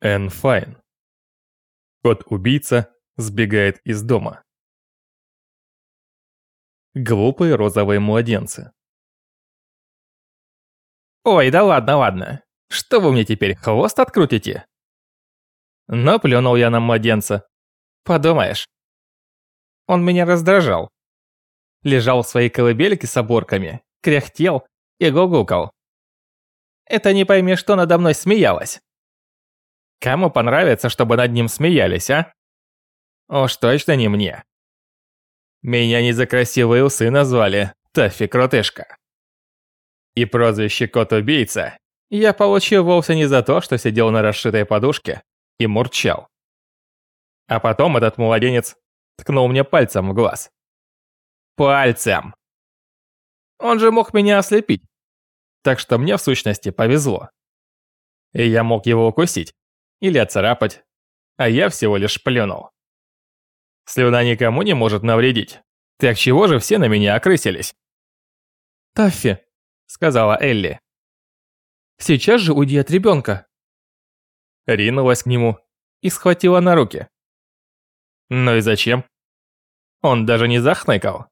Энн Файн. Кот-убийца сбегает из дома. Глупые розовые младенцы. Ой, да ладно, ладно. Что вы мне теперь, хвост открутите? Но плюнул я на младенца. Подумаешь. Он меня раздражал. Лежал в своей колыбельке с оборками, кряхтел и гугукал. Это не пойми, что надо мной смеялась. Кому понравится, чтобы над ним смеялись, а? Уж точно не мне. Меня не за красивые усы назвали Таффи-крутышка. И прозвище Кот-убийца я получил вовсе не за то, что сидел на расшитой подушке и мурчал. А потом этот младенец ткнул мне пальцем в глаз. Пальцем! Он же мог меня ослепить. Так что мне в сущности повезло. И я мог его укусить или отцарапать, а я всего лишь плюнул. Слюна никому не может навредить. Так чего же все на меня окрысились? «Таффи», — сказала Элли. «Сейчас же уйди от ребенка». Ринулась к нему и схватила на руки. Ну и зачем? Он даже не захныкал.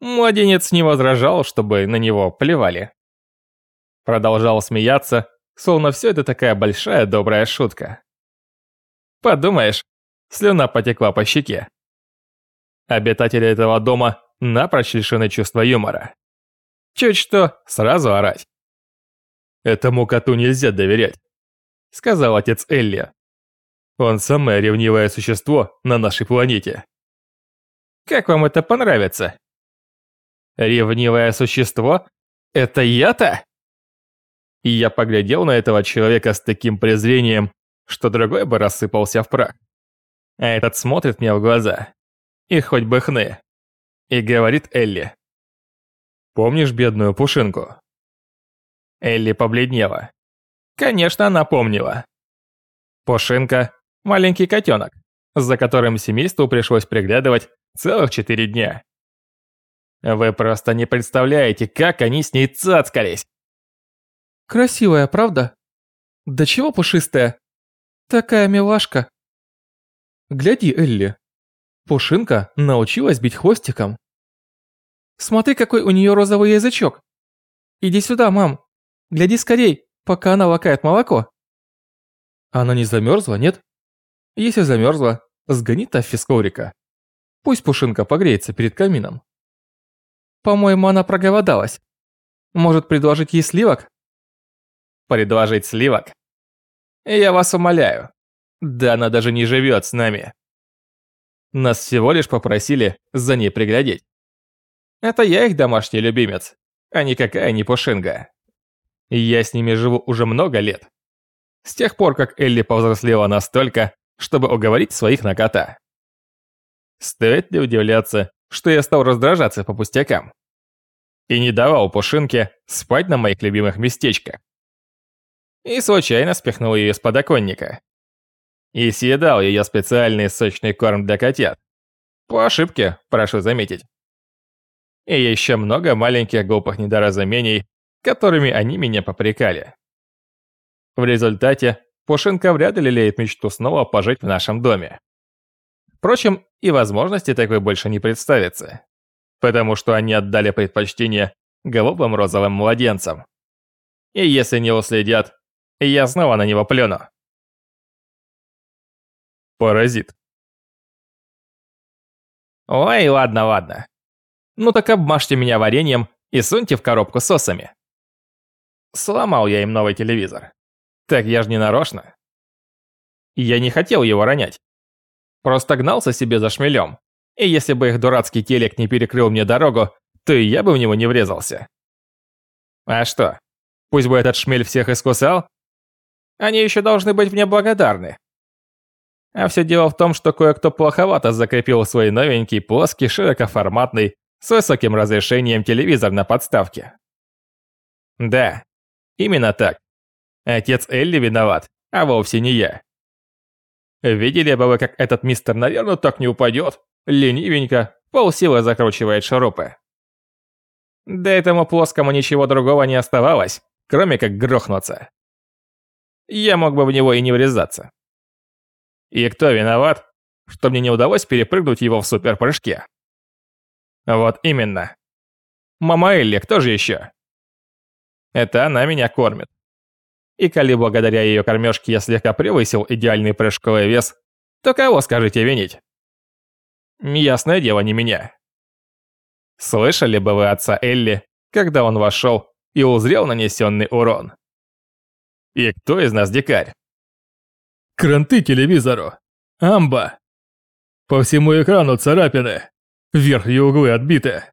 Младенец не возражал, чтобы на него плевали. Продолжал смеяться, Словно все это такая большая добрая шутка. Подумаешь, слюна потекла по щеке. Обитатели этого дома напрочь лишены чувства юмора. Чуть что, сразу орать. «Этому коту нельзя доверять», — сказал отец Элли. «Он самое ревнивое существо на нашей планете». «Как вам это понравится?» «Ревнивое существо? Это я-то?» И я поглядел на этого человека с таким презрением, что другой бы рассыпался в прах. А этот смотрит мне в глаза. И хоть бы хны. И говорит Элли. «Помнишь бедную Пушинку?» Элли побледнела. Конечно, она помнила. Пушинка – маленький котенок, за которым семейству пришлось приглядывать целых четыре дня. Вы просто не представляете, как они с ней цацкались. Красивая, правда? Да чего пушистая? Такая милашка. Гляди, Элли. Пушинка научилась бить хвостиком. Смотри, какой у нее розовый язычок. Иди сюда, мам. Гляди скорей, пока она лакает молоко. Она не замерзла, нет? Если замерзла, сгони Таффи с коврика. Пусть Пушинка погреется перед камином. По-моему, она проголодалась. Может, предложить ей сливок? Предложить сливок? Я вас умоляю. Да она даже не живет с нами. Нас всего лишь попросили за ней приглядеть. Это я их домашний любимец, а никакая не пушинга. Я с ними живу уже много лет. С тех пор, как Элли повзрослела настолько, чтобы уговорить своих на кота. Стоит ли удивляться, что я стал раздражаться по пустякам? И не давал Пушинке спать на моих любимых местечках и случайно спихнул ее с подоконника. И съедал ее специальный сочный корм для котят. По ошибке, прошу заметить. И еще много маленьких глупых недоразумений, которыми они меня попрекали. В результате Пушинка вряд ли лелеет мечту снова пожить в нашем доме. Впрочем, и возможности такой больше не представится, потому что они отдали предпочтение голубым розовым младенцам. И если не уследят, и я снова на него плюну. Паразит. Ой, ладно, ладно. Ну так обмажьте меня вареньем и суньте в коробку с сосами. Сломал я им новый телевизор. Так я ж не нарочно. Я не хотел его ронять. Просто гнался себе за шмелем. И если бы их дурацкий телек не перекрыл мне дорогу, то и я бы в него не врезался. А что, пусть бы этот шмель всех искусал, они еще должны быть мне благодарны. А все дело в том, что кое-кто плоховато закрепил свой новенький, плоский, широкоформатный, с высоким разрешением телевизор на подставке. Да, именно так. Отец Элли виноват, а вовсе не я. Видели бы вы, как этот мистер, наверное, так не упадет? Ленивенько, полсилы закручивает шурупы. Да этому плоскому ничего другого не оставалось, кроме как грохнуться. Я мог бы в него и не врезаться. И кто виноват, что мне не удалось перепрыгнуть его в суперпрыжке? Вот именно. Мама Элли, кто же еще? Это она меня кормит. И коли благодаря ее кормежке я слегка превысил идеальный прыжковый вес, то кого, скажите, винить? Ясное дело, не меня. Слышали бы вы отца Элли, когда он вошел и узрел нанесенный урон? И кто из нас дикарь? Кранты телевизору. Амба. По всему экрану царапины. Верхние углы отбиты.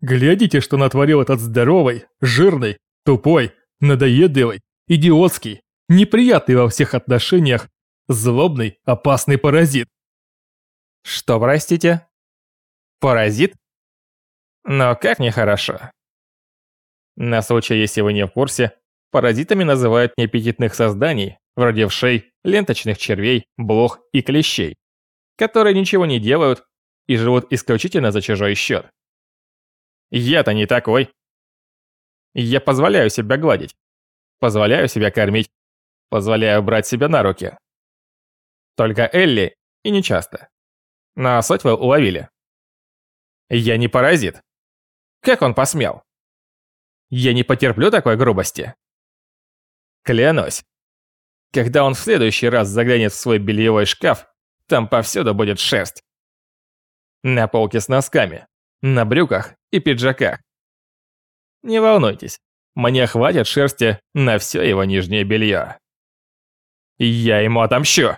Глядите, что натворил этот здоровый, жирный, тупой, надоедливый, идиотский, неприятный во всех отношениях, злобный, опасный паразит. Что, простите? Паразит? Но как нехорошо. На случай, если вы не в курсе, паразитами называют неаппетитных созданий, вроде вшей, ленточных червей, блох и клещей, которые ничего не делают и живут исключительно за чужой счет. Я-то не такой. Я позволяю себя гладить, позволяю себя кормить, позволяю брать себя на руки. Только Элли и не часто. Но суть вы уловили. Я не паразит. Как он посмел? Я не потерплю такой грубости. Клянусь. Когда он в следующий раз заглянет в свой бельевой шкаф, там повсюду будет шерсть. На полке с носками, на брюках и пиджаках. Не волнуйтесь, мне хватит шерсти на все его нижнее белье. Я ему отомщу.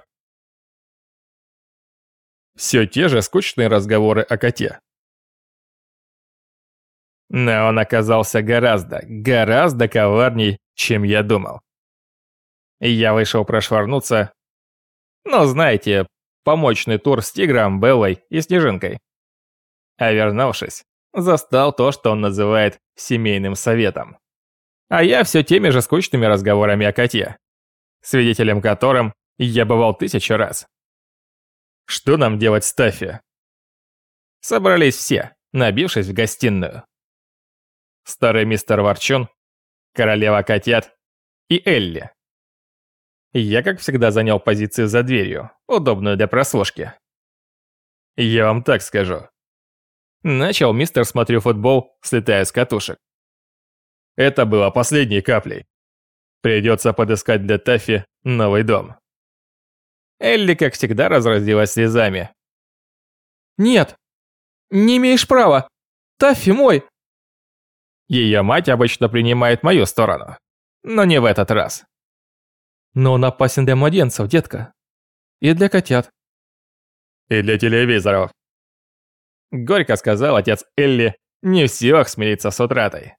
Все те же скучные разговоры о коте. Но он оказался гораздо, гораздо коварней, чем я думал. Я вышел прошвырнуться. Ну, знаете, помощный тур с тигром, Беллой и Снежинкой. А вернувшись, застал то, что он называет семейным советом. А я все теми же скучными разговорами о коте, свидетелем которым я бывал тысячу раз. Что нам делать с Таффи? Собрались все, набившись в гостиную. Старый мистер Ворчун, королева котят и Элли. Я, как всегда, занял позицию за дверью, удобную для прослушки. Я вам так скажу. Начал мистер «Смотрю футбол», слетая с катушек. Это было последней каплей. Придется подыскать для Таффи новый дом. Элли, как всегда, разразилась слезами. «Нет, не имеешь права. Таффи мой!» Ее мать обычно принимает мою сторону, но не в этот раз. Но он опасен для младенцев, детка. И для котят. И для телевизоров. Горько сказал отец Элли, не в силах смириться с утратой.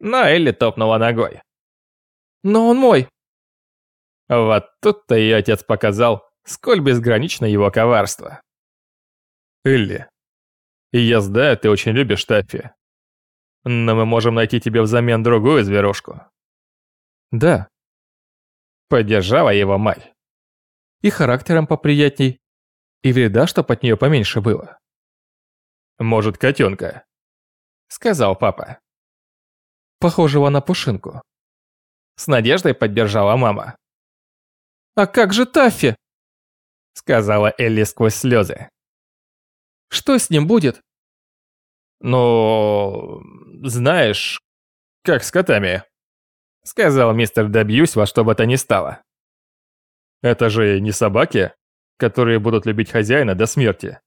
Но Элли топнула ногой. Но он мой. Вот тут-то ее отец показал, сколь безгранично его коварство. Элли, я знаю, ты очень любишь Таффи. Но мы можем найти тебе взамен другую зверушку. Да. Поддержала его мать. И характером поприятней, и вреда, чтоб от нее поменьше было. Может, котенка? Сказал папа. Похожего на пушинку. С надеждой поддержала мама. «А как же Таффи?» Сказала Элли сквозь слезы. «Что с ним будет?» «Ну, знаешь, как с котами», сказал мистер Добьюсь во что бы то ни стало. «Это же не собаки, которые будут любить хозяина до смерти.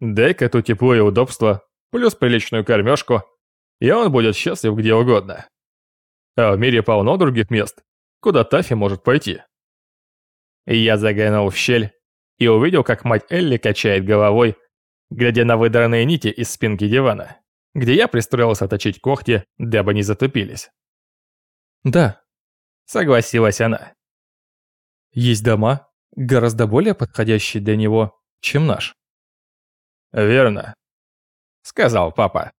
Дай коту тепло и удобство, плюс приличную кормежку, и он будет счастлив где угодно. А в мире полно других мест, куда Таффи может пойти». Я заглянул в щель и увидел, как мать Элли качает головой, глядя на выдранные нити из спинки дивана, где я пристроился точить когти, дабы не затупились. «Да», — согласилась она. «Есть дома, гораздо более подходящие для него, чем наш». «Верно», — сказал папа.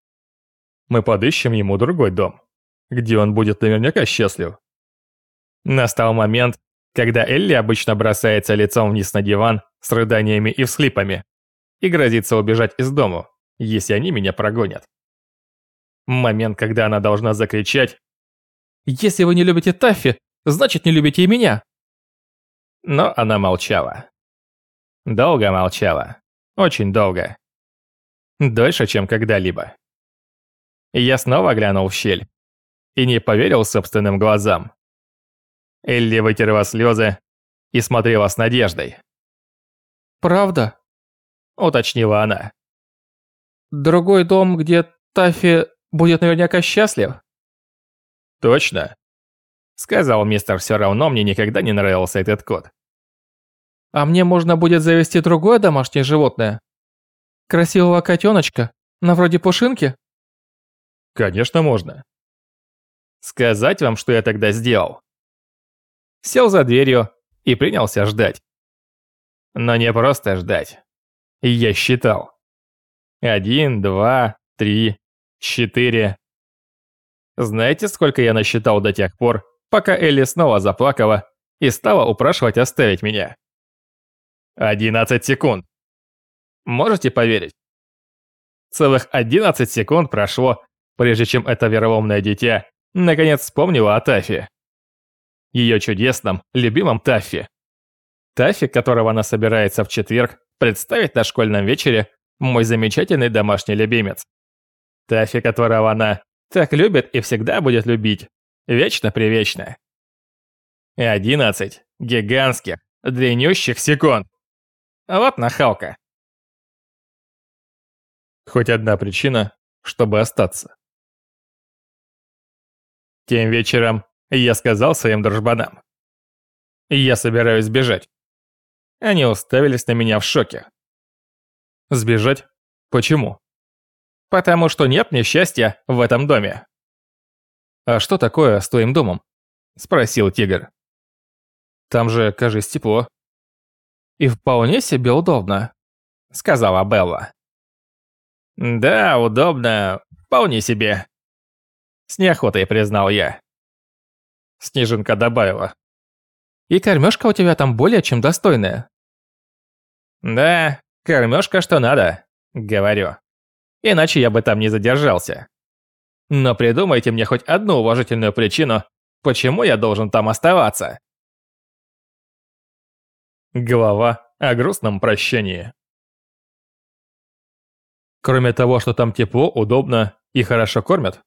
«Мы подыщем ему другой дом, где он будет наверняка счастлив». Настал момент, когда Элли обычно бросается лицом вниз на диван с рыданиями и всхлипами и грозится убежать из дому, если они меня прогонят. Момент, когда она должна закричать «Если вы не любите Таффи, значит не любите и меня. Но она молчала. Долго молчала. Очень долго. Дольше, чем когда-либо. Я снова глянул в щель. И не поверил собственным глазам. Элли вытерла слезы и смотрела с надеждой. «Правда?» – уточнила она. «Другой дом, где Таффи будет наверняка счастлив?» «Точно?» – сказал мистер, все равно мне никогда не нравился этот кот. «А мне можно будет завести другое домашнее животное? Красивого котеночка, на вроде Пушинки?» «Конечно можно». Сказать вам, что я тогда сделал? Сел за дверью и принялся ждать. Но не просто ждать. Я считал. Один, два, три, четыре. Знаете, сколько я насчитал до тех пор, пока Элли снова заплакала и стала упрашивать оставить меня? Одиннадцать секунд. Можете поверить? Целых одиннадцать секунд прошло, прежде чем это вероломное дитя наконец вспомнила о Таффи. Ее чудесном, любимом Таффи. Таффи, которого она собирается в четверг представить на школьном вечере, мой замечательный домашний любимец. Таффи, которого она так любит и всегда будет любить. Вечно-привечно. И одиннадцать гигантских, длиннющих секунд. Вот нахалка. Хоть одна причина, чтобы остаться. Тем вечером я сказал своим дружбанам. Я собираюсь сбежать. Они уставились на меня в шоке. Сбежать? Почему? Потому что нет мне счастья в этом доме. А что такое с твоим домом? Спросил тигр. Там же, кажется, тепло. И вполне себе удобно, сказала Белла. Да, удобно, вполне себе. С неохотой признал я. Снежинка добавила. И кормежка у тебя там более чем достойная. Да, кормежка что надо, говорю. Иначе я бы там не задержался. Но придумайте мне хоть одну уважительную причину, почему я должен там оставаться. Глава о грустном прощении. Кроме того, что там тепло, удобно и хорошо кормят,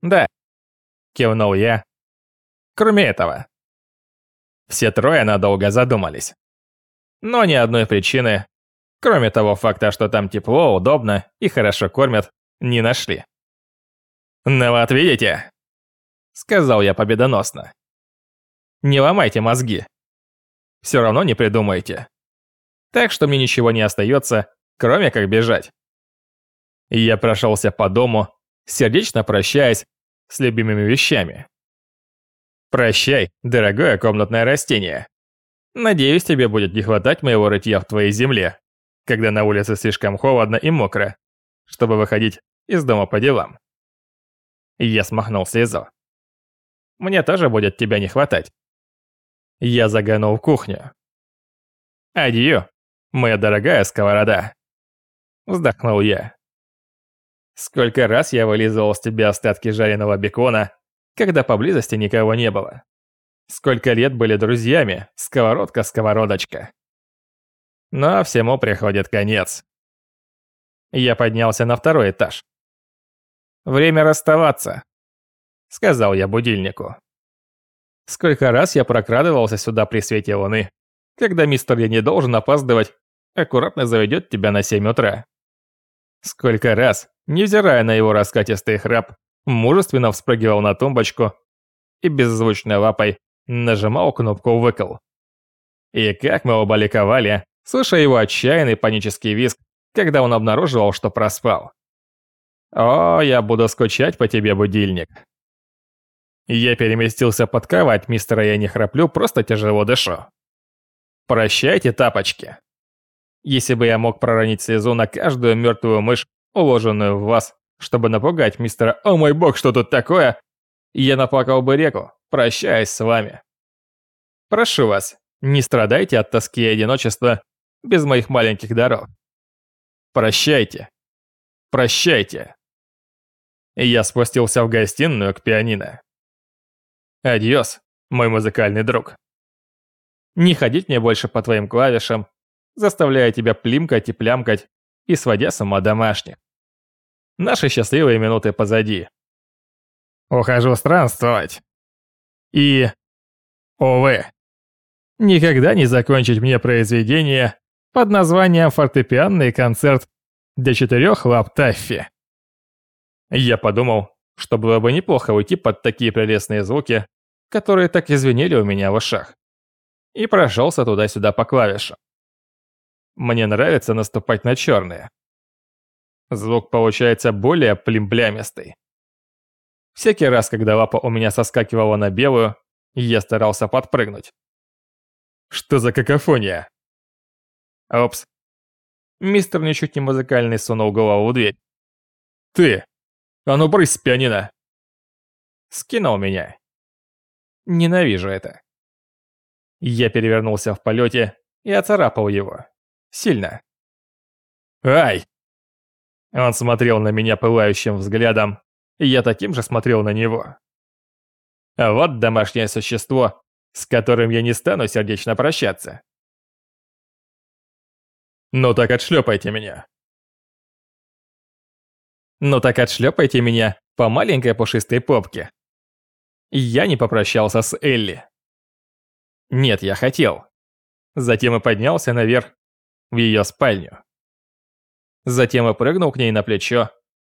«Да», – кивнул я. «Кроме этого». Все трое надолго задумались. Но ни одной причины, кроме того факта, что там тепло, удобно и хорошо кормят, не нашли. «Ну вот видите», – сказал я победоносно. «Не ломайте мозги. Все равно не придумаете. Так что мне ничего не остается, кроме как бежать». Я прошелся по дому, сердечно прощаясь с любимыми вещами. Прощай, дорогое комнатное растение. Надеюсь, тебе будет не хватать моего рытья в твоей земле, когда на улице слишком холодно и мокро, чтобы выходить из дома по делам. Я смахнул слезу. Мне тоже будет тебя не хватать. Я заглянул в кухню. Адью, моя дорогая сковорода. Вздохнул я. Сколько раз я вылизывал с тебя остатки жареного бекона, когда поблизости никого не было. Сколько лет были друзьями, сковородка-сковородочка. Но всему приходит конец. Я поднялся на второй этаж. «Время расставаться», — сказал я будильнику. Сколько раз я прокрадывался сюда при свете луны, когда мистер Я не должен опаздывать, аккуратно заведет тебя на 7 утра. Сколько раз, невзирая на его раскатистый храп, мужественно вспрыгивал на тумбочку и беззвучной лапой нажимал кнопку «выкл». И как мы оба ликовали, слыша его отчаянный панический визг, когда он обнаруживал, что проспал. «О, я буду скучать по тебе, будильник». Я переместился под кровать мистера «Я не храплю, просто тяжело дышу». «Прощайте, тапочки». Если бы я мог проронить слезу на каждую мертвую мышь, уложенную в вас, чтобы напугать мистера «О мой бог, что тут такое?», я наплакал бы реку, прощаясь с вами. Прошу вас, не страдайте от тоски и одиночества без моих маленьких даров. Прощайте. Прощайте. И я спустился в гостиную к пианино. Адьос, мой музыкальный друг. Не ходить мне больше по твоим клавишам, заставляя тебя плимкать и плямкать и сводя с ума домашних. Наши счастливые минуты позади. Ухожу странствовать. И... Увы. Никогда не закончить мне произведение под названием «Фортепианный концерт для четырех лап Таффи». Я подумал, что было бы неплохо уйти под такие прелестные звуки, которые так извинили у меня в ушах. И прошелся туда-сюда по клавишам. Мне нравится наступать на черные. Звук получается более плимблямистый. Всякий раз, когда лапа у меня соскакивала на белую, я старался подпрыгнуть. Что за какофония? Опс. Мистер ничуть не музыкальный сунул голову в дверь. Ты! А ну брысь с пианино! Скинул меня. Ненавижу это. Я перевернулся в полете и оцарапал его. Сильно. Ай! Он смотрел на меня пылающим взглядом, и я таким же смотрел на него. А вот домашнее существо, с которым я не стану сердечно прощаться. Ну так отшлепайте меня. Ну так отшлепайте меня по маленькой пушистой попке. Я не попрощался с Элли. Нет, я хотел. Затем и поднялся наверх в ее спальню. Затем и прыгнул к ней на плечо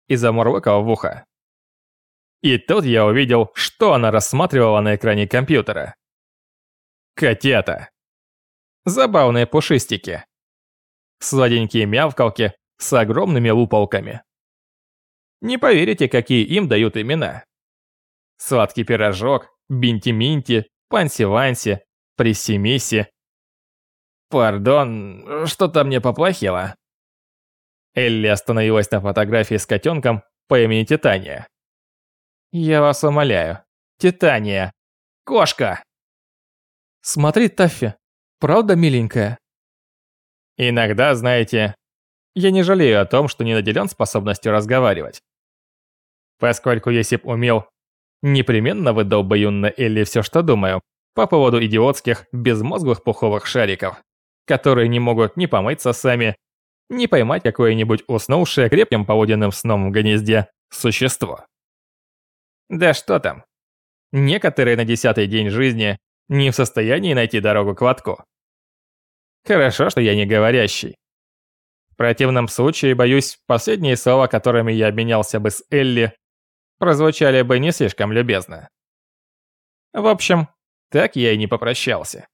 и замурлыкал в ухо. И тут я увидел, что она рассматривала на экране компьютера. Котята. Забавные пушистики. Сладенькие мявкалки с огромными луполками. Не поверите, какие им дают имена. Сладкий пирожок, бинти-минти, панси-ванси, присси-мисси. Пардон, что-то мне поплохело. Элли остановилась на фотографии с котенком по имени Титания. «Я вас умоляю. Титания. Кошка!» «Смотри, Таффи, правда миленькая?» «Иногда, знаете, я не жалею о том, что не наделен способностью разговаривать. Поскольку если б умел, непременно выдал бы юной Элли все, что думаю, по поводу идиотских, безмозглых пуховых шариков, которые не могут ни помыться сами, не поймать какое-нибудь уснувшее крепким полуденным сном в гнезде существо. Да что там. Некоторые на десятый день жизни не в состоянии найти дорогу к лотку. Хорошо, что я не говорящий. В противном случае, боюсь, последние слова, которыми я обменялся бы с Элли, прозвучали бы не слишком любезно. В общем, так я и не попрощался.